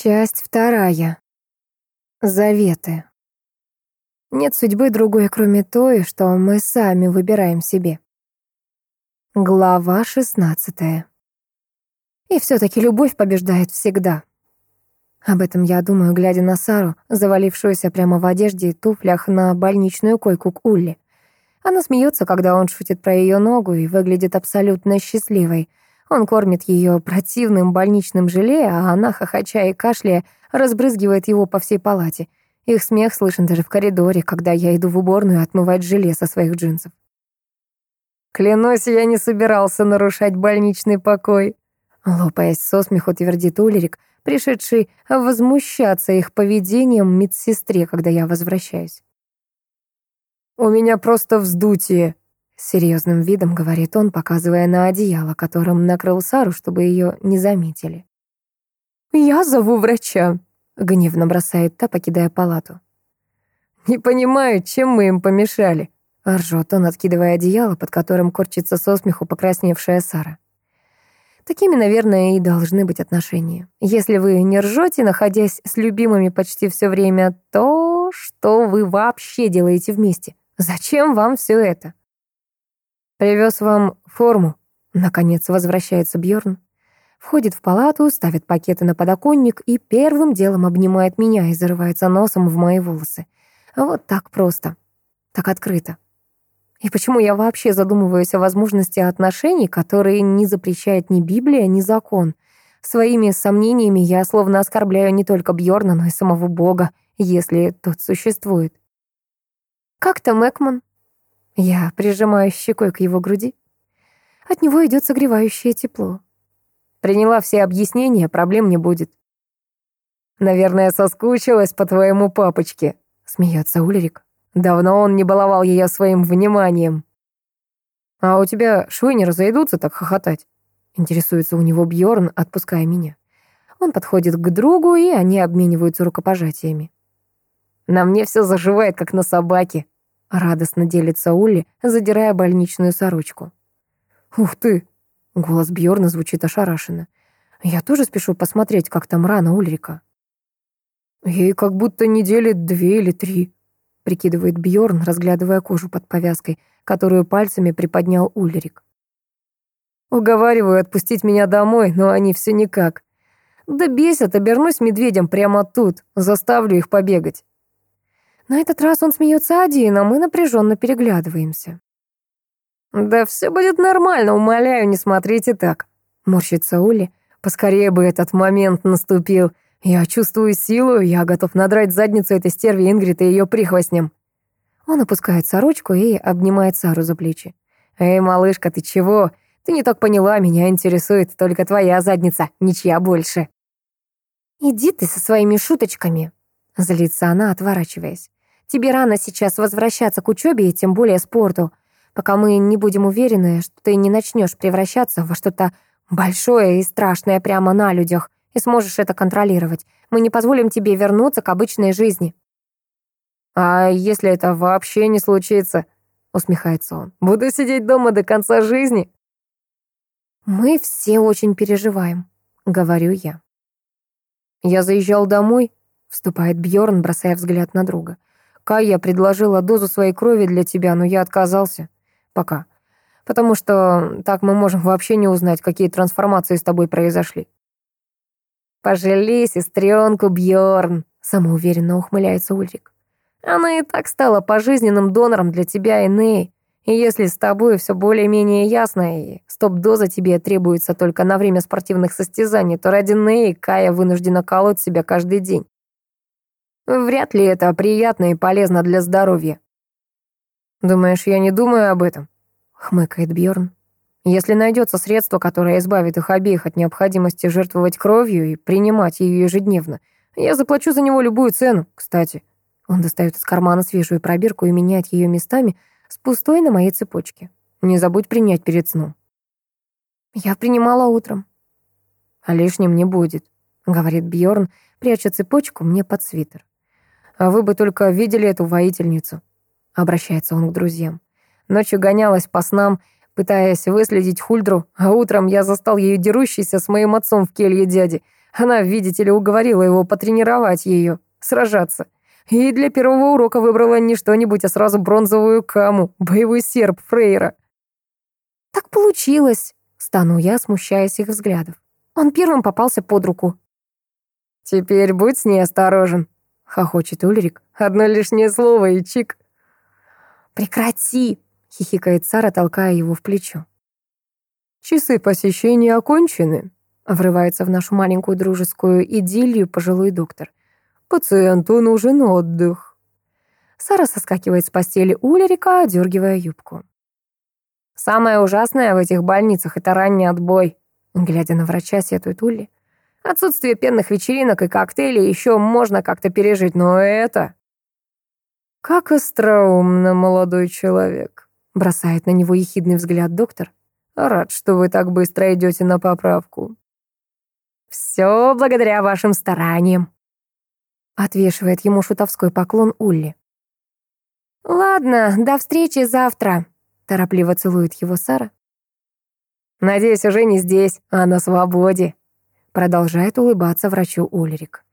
Часть вторая. Заветы. Нет судьбы другой, кроме той, что мы сами выбираем себе. Глава шестнадцатая. И все-таки любовь побеждает всегда. Об этом я думаю, глядя на Сару, завалившуюся прямо в одежде и туфлях на больничную койку к Улли. Она смеется, когда он шутит про ее ногу и выглядит абсолютно счастливой, он кормит ее противным больничным желе, а она, хохоча и кашляя, разбрызгивает его по всей палате. Их смех слышен даже в коридоре, когда я иду в уборную отмывать желе со своих джинсов. «Клянусь, я не собирался нарушать больничный покой», лопаясь со смеху, твердит Улерик, пришедший возмущаться их поведением медсестре, когда я возвращаюсь. «У меня просто вздутие», с серьезным видом говорит он, показывая на одеяло, которым накрыл Сару, чтобы ее не заметили. «Я зову врача», — гневно бросает та, покидая палату. «Не понимаю, чем мы им помешали», — ржет он, откидывая одеяло, под которым корчится со смеху покрасневшая Сара. Такими, наверное, и должны быть отношения. Если вы не ржете, находясь с любимыми почти все время, то что вы вообще делаете вместе? Зачем вам все это? Привез вам форму. Наконец возвращается Бьорн. Входит в палату, ставит пакеты на подоконник и первым делом обнимает меня и зарывается носом в мои волосы. Вот так просто. Так открыто. И почему я вообще задумываюсь о возможности отношений, которые не запрещает ни Библия, ни закон? Своими сомнениями я словно оскорбляю не только Бьорна, но и самого Бога, если тот существует. «Как то Экман?» Я прижимаю щекой к его груди. От него идет согревающее тепло. Приняла все объяснения, проблем не будет. «Наверное, соскучилась по твоему папочке», — смеется Ульрик. «Давно он не баловал ее своим вниманием». «А у тебя швы не разойдутся так хохотать?» — интересуется у него Бьорн, отпуская меня. Он подходит к другу, и они обмениваются рукопожатиями. «На мне все заживает, как на собаке», Радостно делится Улли, задирая больничную сорочку. «Ух ты!» — голос Бьорна звучит ошарашенно. «Я тоже спешу посмотреть, как там рана Ульрика». «Ей как будто недели две или три», — прикидывает Бьорн, разглядывая кожу под повязкой, которую пальцами приподнял Ульрик. «Уговариваю отпустить меня домой, но они все никак. Да бесят, обернусь медведем прямо тут, заставлю их побегать». На этот раз он смеется один, а мы напряженно переглядываемся. «Да все будет нормально, умоляю, не смотрите так», — морщится Ули. «Поскорее бы этот момент наступил. Я чувствую силу, я готов надрать задницу этой стерви Ингрид и ее прихвостням». Он опускает сорочку и обнимает Сару за плечи. «Эй, малышка, ты чего? Ты не так поняла, меня интересует только твоя задница, ничья больше». «Иди ты со своими шуточками», — злится она, отворачиваясь. Тебе рано сейчас возвращаться к учебе и тем более спорту, пока мы не будем уверены, что ты не начнешь превращаться во что-то большое и страшное прямо на людях и сможешь это контролировать. Мы не позволим тебе вернуться к обычной жизни». «А если это вообще не случится?» — усмехается он. «Буду сидеть дома до конца жизни?» «Мы все очень переживаем», — говорю я. «Я заезжал домой», — вступает Бьорн, бросая взгляд на друга. Кая предложила дозу своей крови для тебя, но я отказался. Пока. Потому что так мы можем вообще не узнать, какие трансформации с тобой произошли. «Пожалей сестренку, Бьорн, самоуверенно ухмыляется Ульрик. «Она и так стала пожизненным донором для тебя и Ней. И если с тобой все более-менее ясно, и стоп-доза тебе требуется только на время спортивных состязаний, то ради Ней Кая вынуждена колоть себя каждый день. Вряд ли это приятно и полезно для здоровья. Думаешь, я не думаю об этом? Хмыкает Бьорн. Если найдется средство, которое избавит их обеих от необходимости жертвовать кровью и принимать ее ежедневно, я заплачу за него любую цену, кстати. Он достает из кармана свежую пробирку и меняет ее местами с пустой на моей цепочке. Не забудь принять перед сном. Я принимала утром. А лишним не будет, говорит Бьорн, пряча цепочку мне под свитер. А вы бы только видели эту воительницу. Обращается он к друзьям. Ночью гонялась по снам, пытаясь выследить Хульдру, а утром я застал ее дерущейся с моим отцом в келье дяди. Она, видите ли, уговорила его потренировать ее, сражаться. И для первого урока выбрала не что-нибудь, а сразу бронзовую каму, боевой серп Фрейра. «Так получилось», — стану я, смущаясь их взглядов. Он первым попался под руку. «Теперь будь с ней осторожен», — хохочет Ульрик. «Одно лишнее слово и чик». «Прекрати!» — хихикает Сара, толкая его в плечо. «Часы посещения окончены», — врывается в нашу маленькую дружескую идиллию пожилой доктор. «Пациенту нужен отдых». Сара соскакивает с постели Ульрика, одергивая юбку. «Самое ужасное в этих больницах — это ранний отбой», — глядя на врача, сетует Улли. «Отсутствие пенных вечеринок и коктейлей еще можно как-то пережить, но это...» «Как остроумно, молодой человек», — бросает на него ехидный взгляд доктор. «Рад, что вы так быстро идете на поправку». «Все благодаря вашим стараниям», — отвешивает ему шутовской поклон Улли. «Ладно, до встречи завтра», — торопливо целует его Сара. «Надеюсь, уже не здесь, а на свободе», — продолжает улыбаться врачу Ульрик.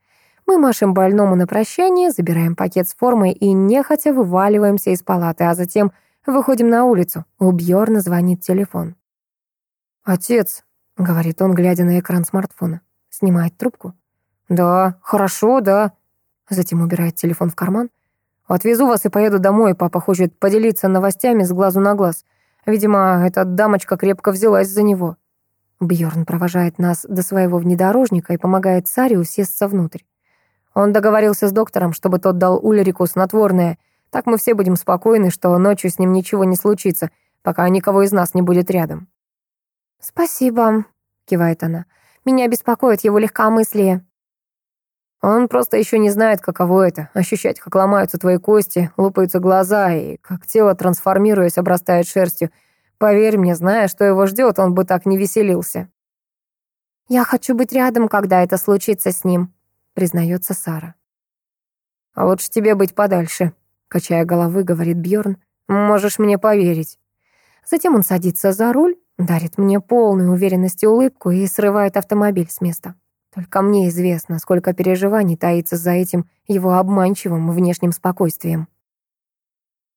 Мы машем больному на прощание, забираем пакет с формой и нехотя вываливаемся из палаты, а затем выходим на улицу. У Бьорна звонит телефон. «Отец», — говорит он, глядя на экран смартфона, снимает трубку. «Да, хорошо, да». Затем убирает телефон в карман. «Отвезу вас и поеду домой. Папа хочет поделиться новостями с глазу на глаз. Видимо, эта дамочка крепко взялась за него». Бьорн провожает нас до своего внедорожника и помогает Саре усесться внутрь. Он договорился с доктором, чтобы тот дал Ульрику снотворное. Так мы все будем спокойны, что ночью с ним ничего не случится, пока никого из нас не будет рядом». «Спасибо», — кивает она. «Меня беспокоит его легкомыслие». Он просто еще не знает, каково это — ощущать, как ломаются твои кости, лопаются глаза, и как тело, трансформируясь, обрастает шерстью. Поверь мне, зная, что его ждет, он бы так не веселился. «Я хочу быть рядом, когда это случится с ним», признается Сара. «А лучше тебе быть подальше», — качая головы, говорит Бьорн. «Можешь мне поверить». Затем он садится за руль, дарит мне полную уверенности улыбку и срывает автомобиль с места. Только мне известно, сколько переживаний таится за этим его обманчивым внешним спокойствием.